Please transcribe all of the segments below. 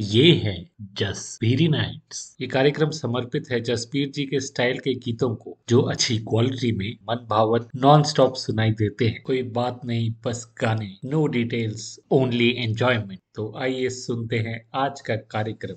ये है जसबीरी नाइट्स। ये कार्यक्रम समर्पित है जसबीर जी के स्टाइल के गीतों को, जो अच्छी क्वालिटी में मन भावन नॉन स्टॉप सुनाई देते हैं। कोई बात नहीं, बस गाने नो डिटेल्स ओनली एंजॉयमेंट तो आइए सुनते हैं आज का कार्यक्रम।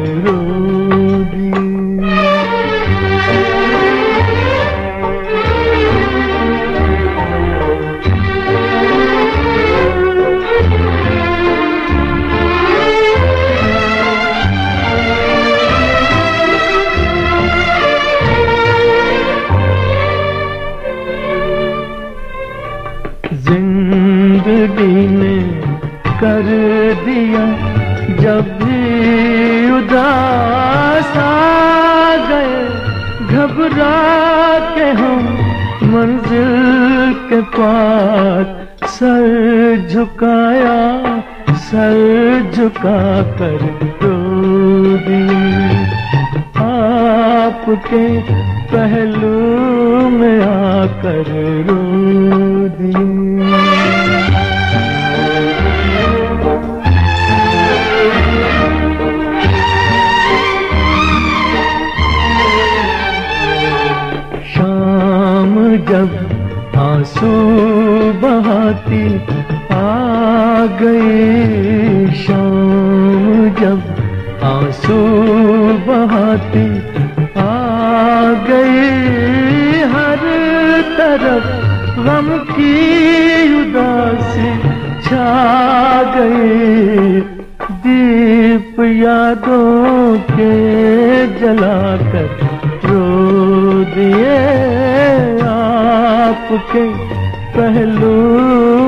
झुका कर दो दिए आपके पहलू में आकर रो दिए जब आँसू बहाती आ गए, शाम आपके पहलू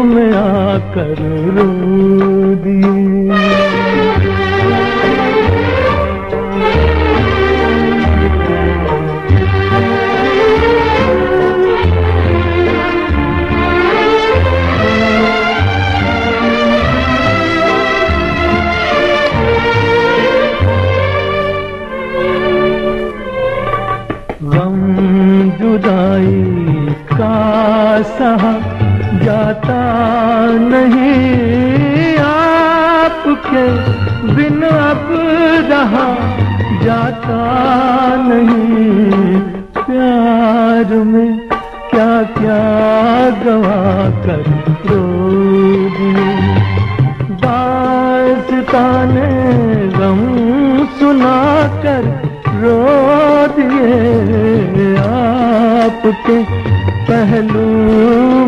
में आकर रो। बिन अब रहा जाता नहीं, प्यार में क्या क्या गवा कर रो दिए दासता ने गम सुना कर रो दिए आपके पहलू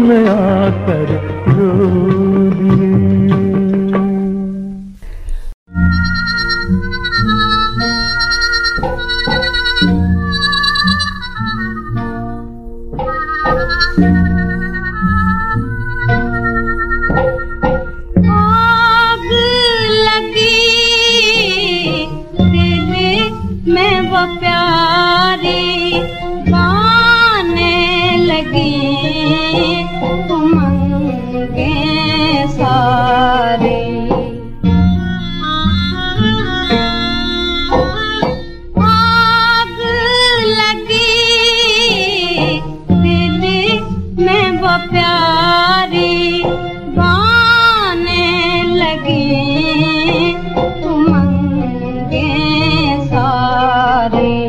में आकर रो हरे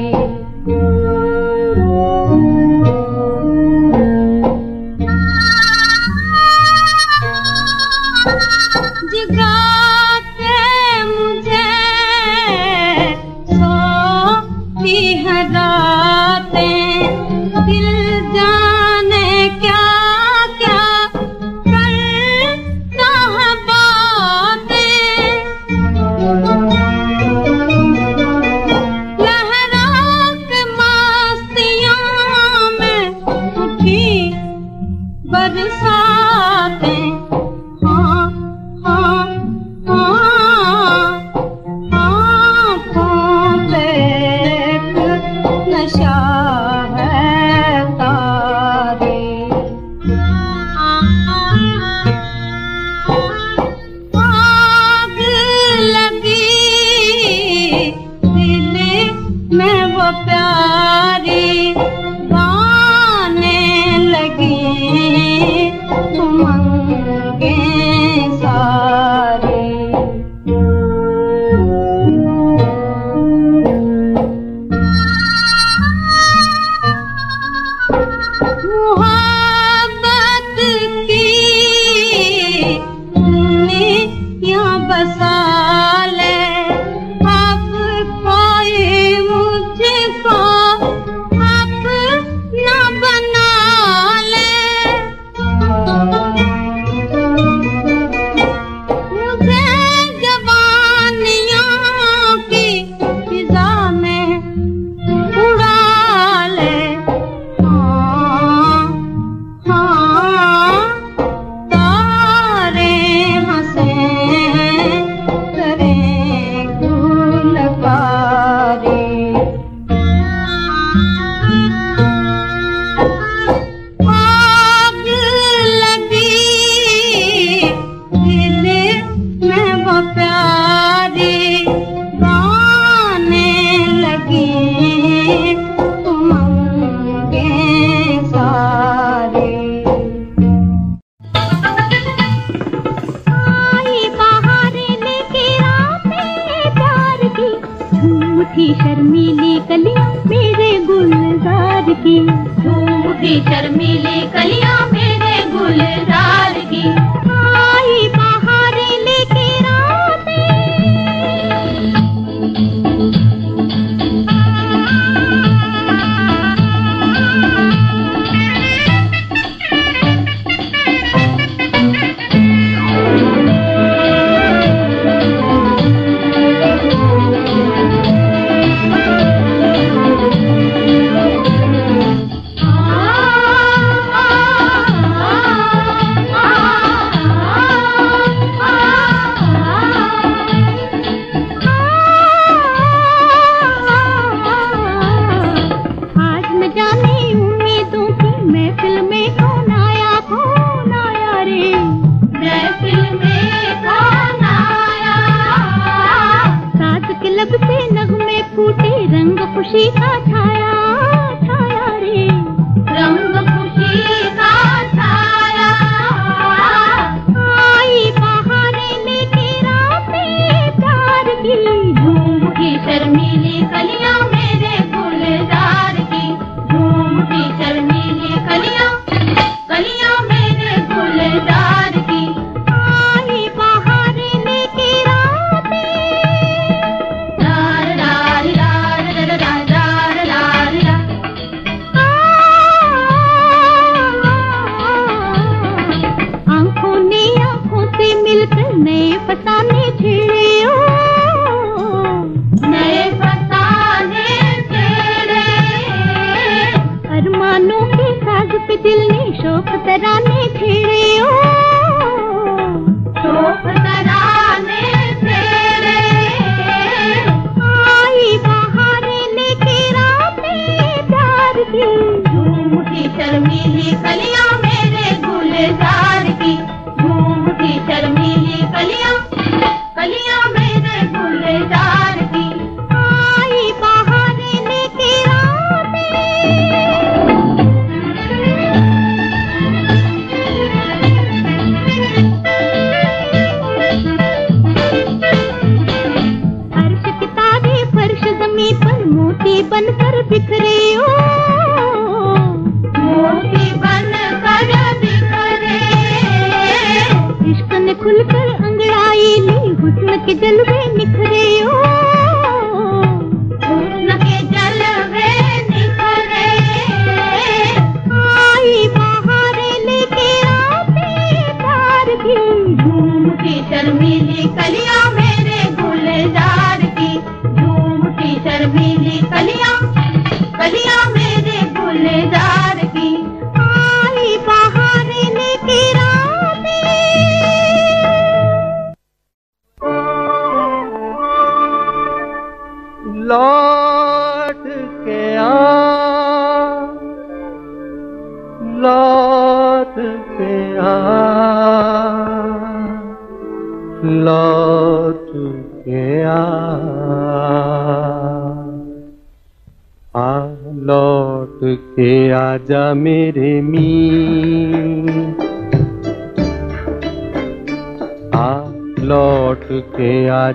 Oh.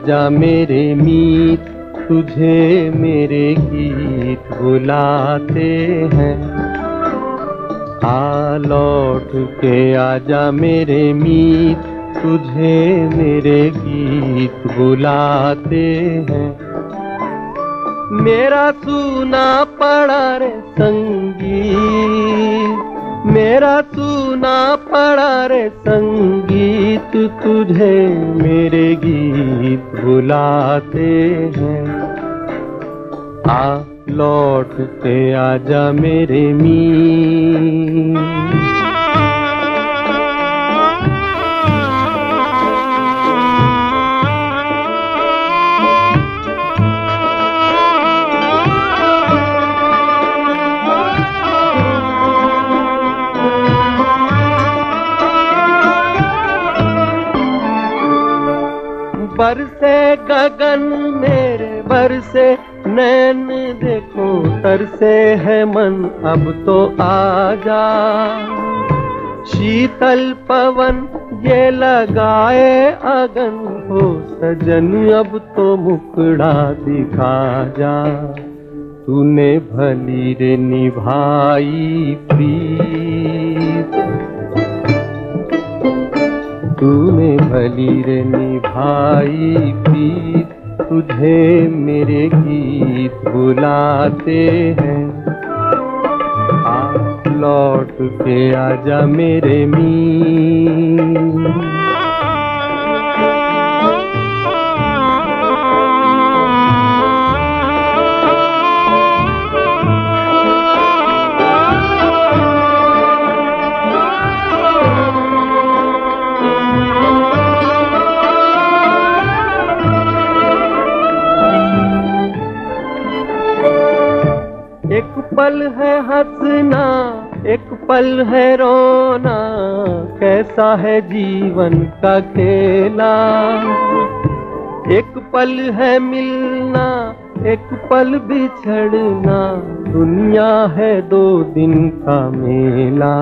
आजा मेरे मीत, तुझे मेरे गीत बुलाते हैं। आ लौट के आजा मेरे मीत, तुझे मेरे गीत बुलाते हैं। मेरा सुना पड़ा रे संगीत, मेरा सुना पड़ा रे संगीत। गीत तुझे मेरे गीत बुलाते हैं। आ लौटते आजा मेरे मी बरसे गगन मेरे बरसे नैन देखो तरसे है मन, अब तो आ जा शीतल पवन ये लगाए अगन हो, सजन अब तो मुकड़ा दिखा जा। तूने भली रे निभाई प्री तूने भली रे निभाई प्रीत, तुझे मेरे गीत बुलाते हैं। लौट के आजा मेरे मी हंसना एक पल है रोना, कैसा है जीवन का खेला? एक पल है मिलना, एक पल बिछड़ना, दुनिया है दो दिन का मेला।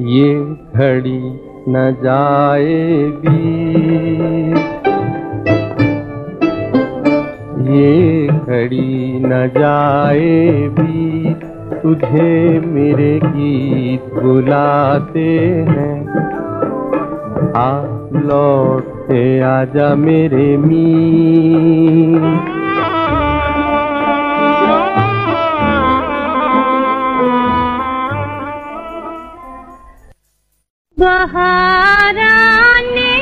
ये घड़ी न जाएगी। ये घड़ी न जाए भी तुझे मेरे गीत बुलाते हैं। आ लौट के आजा मेरे मी बाहर आने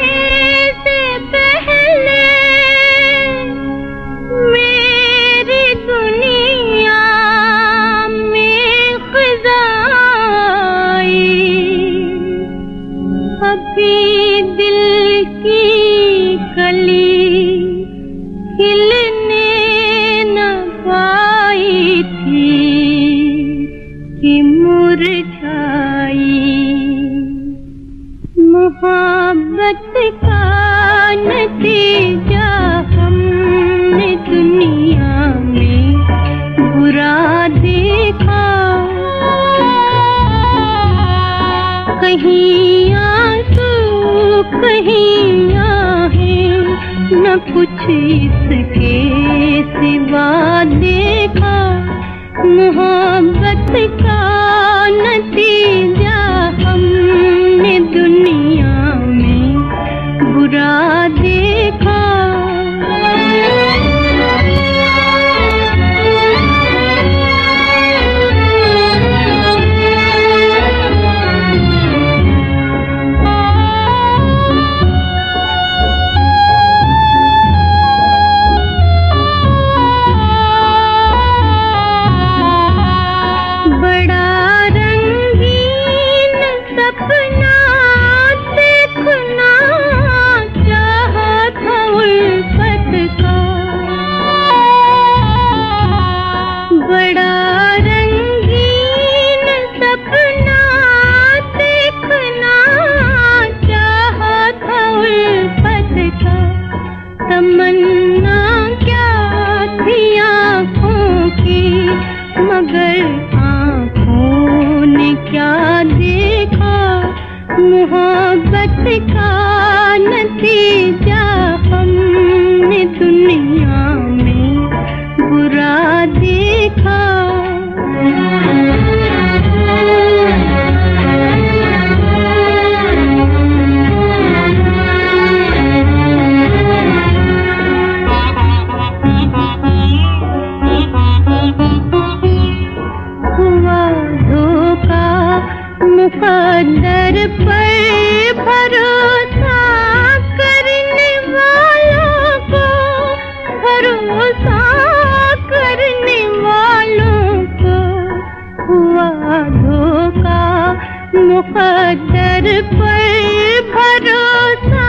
भरोसा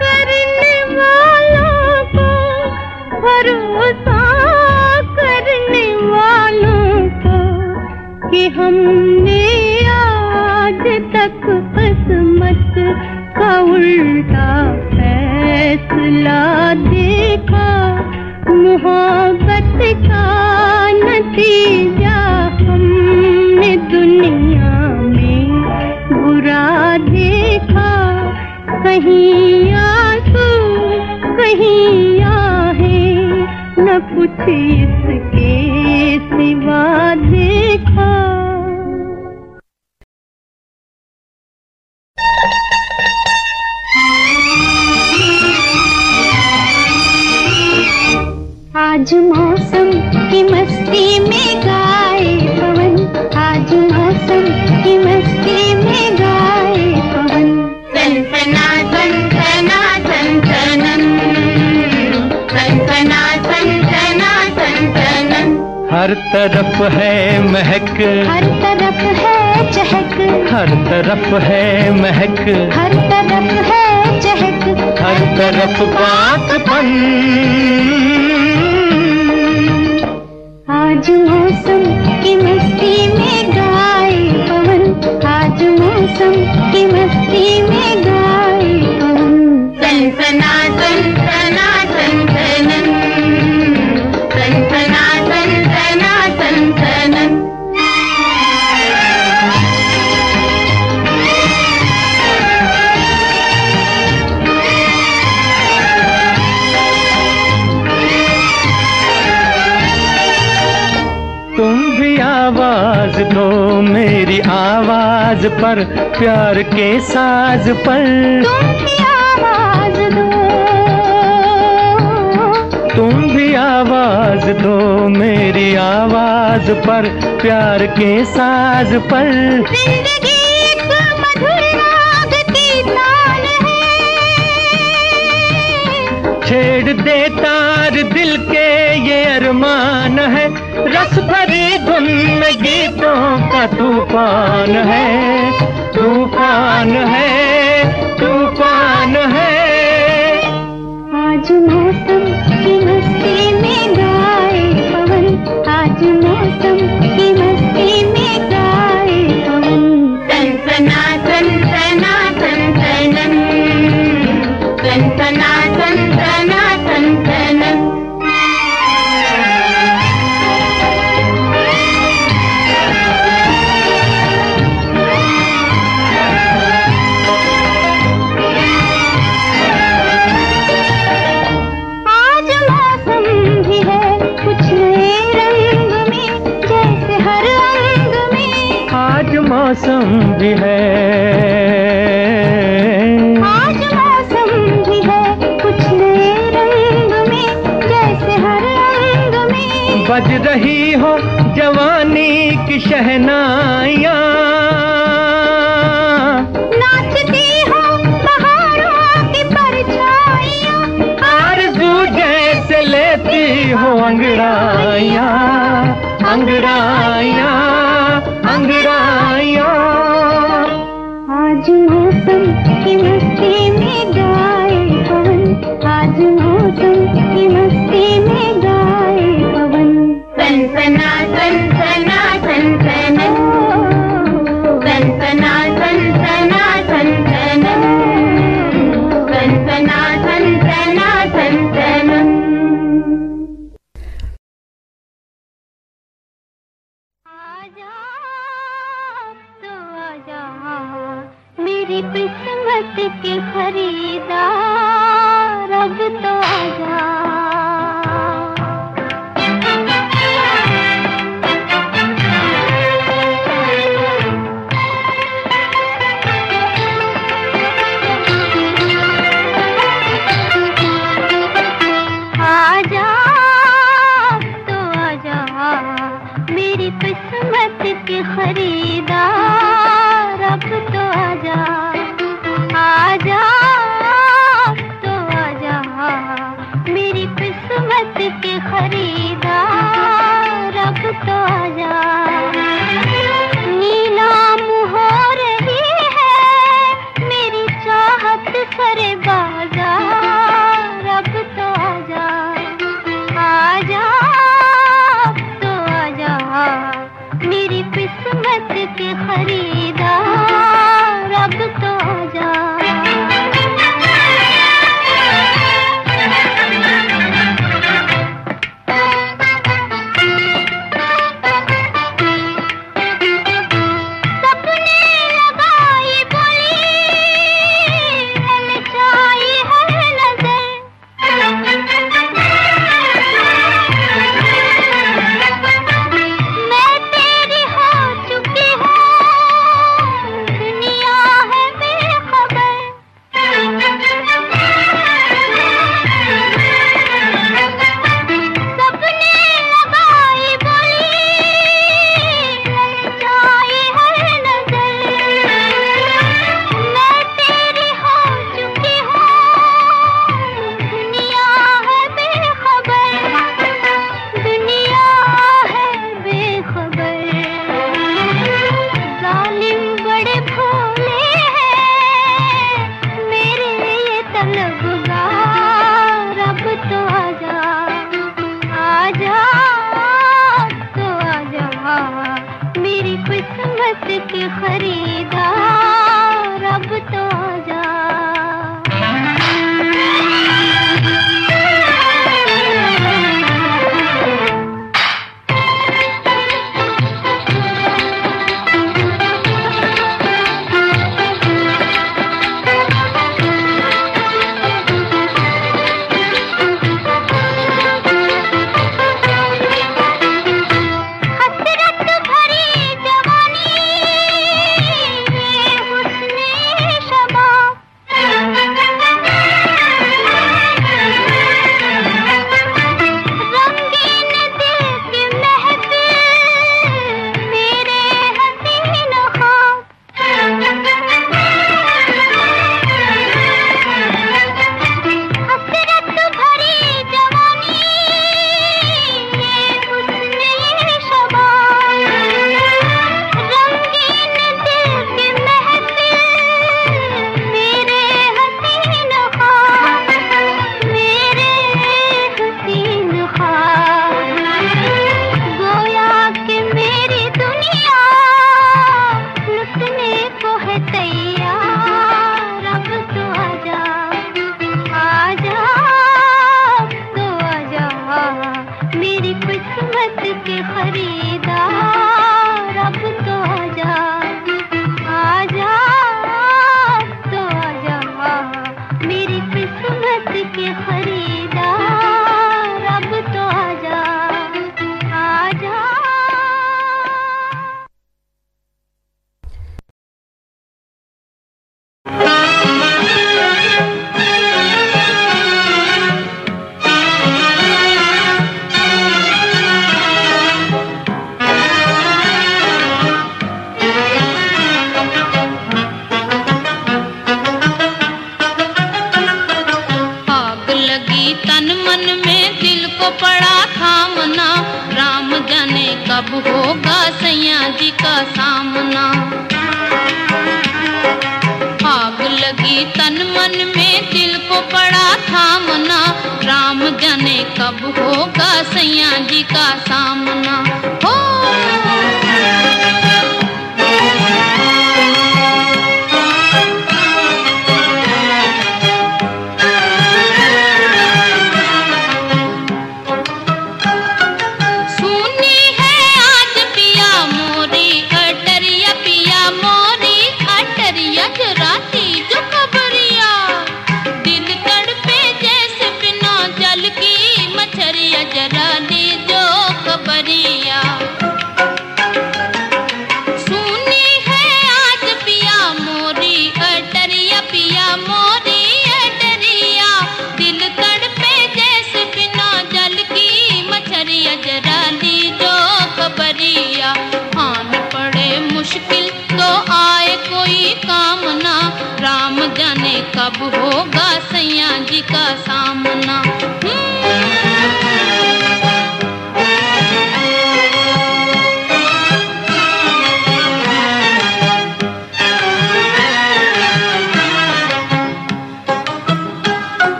करने वालों को भरोसा करने वालों को कि हमने कहीं आए न पूछी हर तरफ़ है महक। हर तरफ़ है चहक। हर तरफ़ पाकपन आज मौसम पर प्यार के साज पर। तुम भी आवाज़ दो। तुम भी आवाज़ दो मेरी आवाज़ पर प्यार के साज पर। छेड़ दे तार दिल के ये अरमान है। रस भरी धुन गीतों का तूफ़ान है तूफ़ान है। मोहब्बत के खरीदा रब तो जा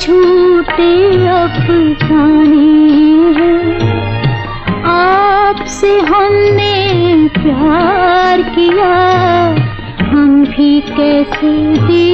झूठे अफसाने है। आपसे हमने प्यार किया हम भी कैसे दी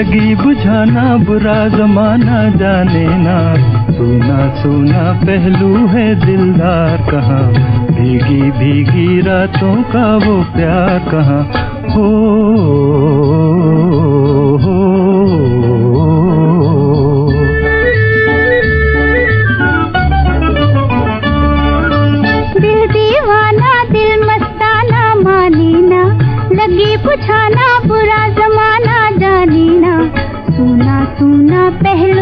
ज़िंदगी बुझाना, बुरा जमाना जाने ना। सुना सुना पहलू है दिलदार कहाँ। भीगी भीगी रातों का वो प्यार कहाँ। हो। पहला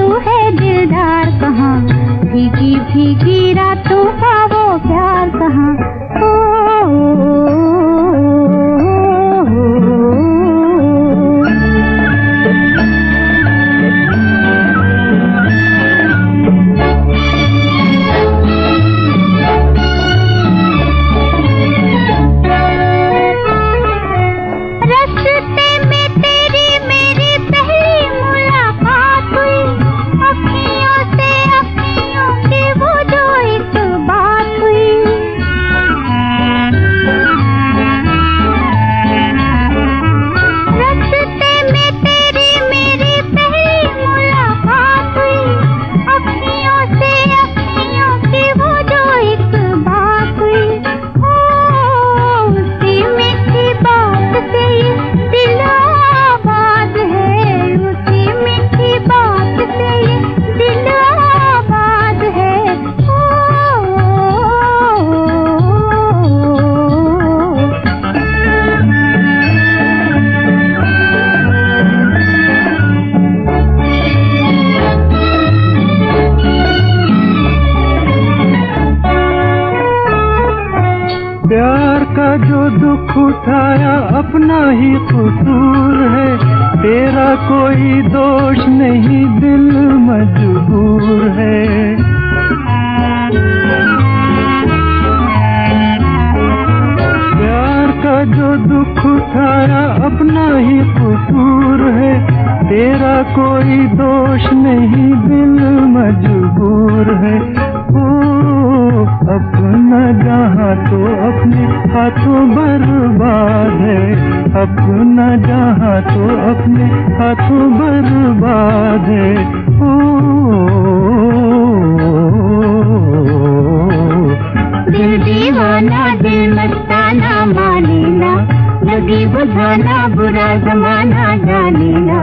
बजाना बुरा जमाना जानेना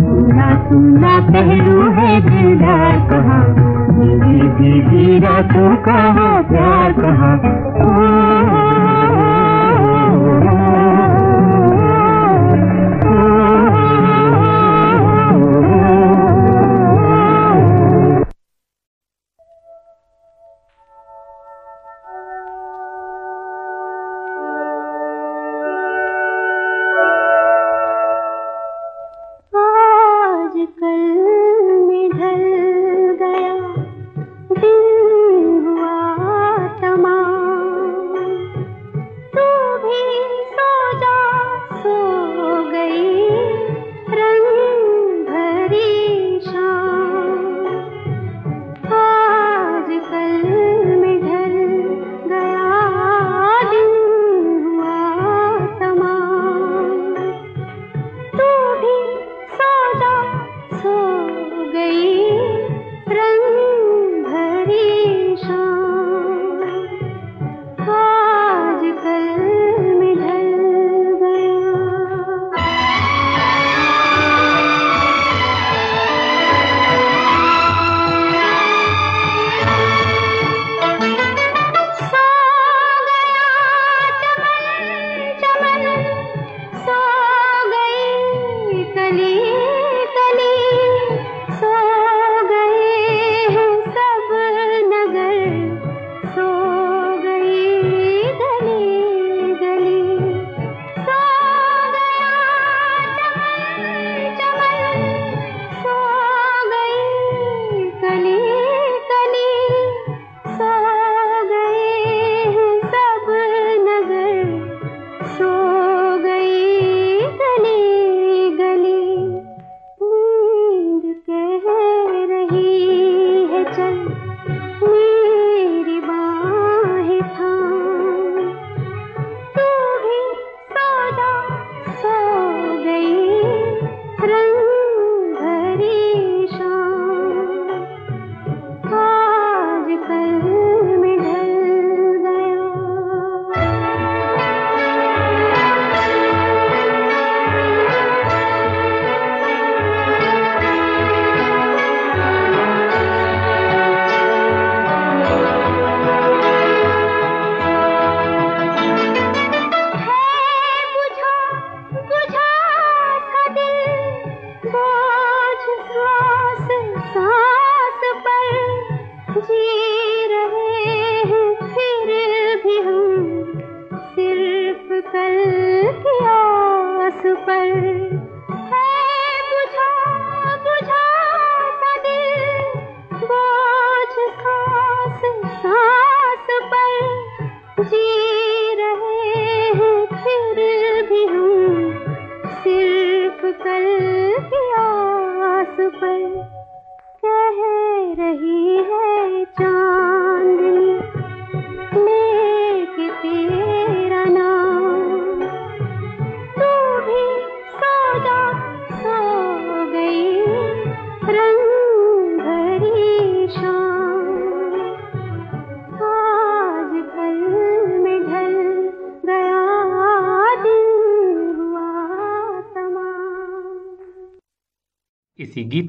पूरा सुना पहलू है दिलदार कहा। दीदी दीदी रातों का प्यार कहा।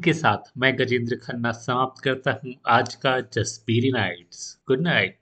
के साथ मैं गजेंद्र खन्ना समाप्त करता हूँ। आज का जसबीरी नाइट्स। Good night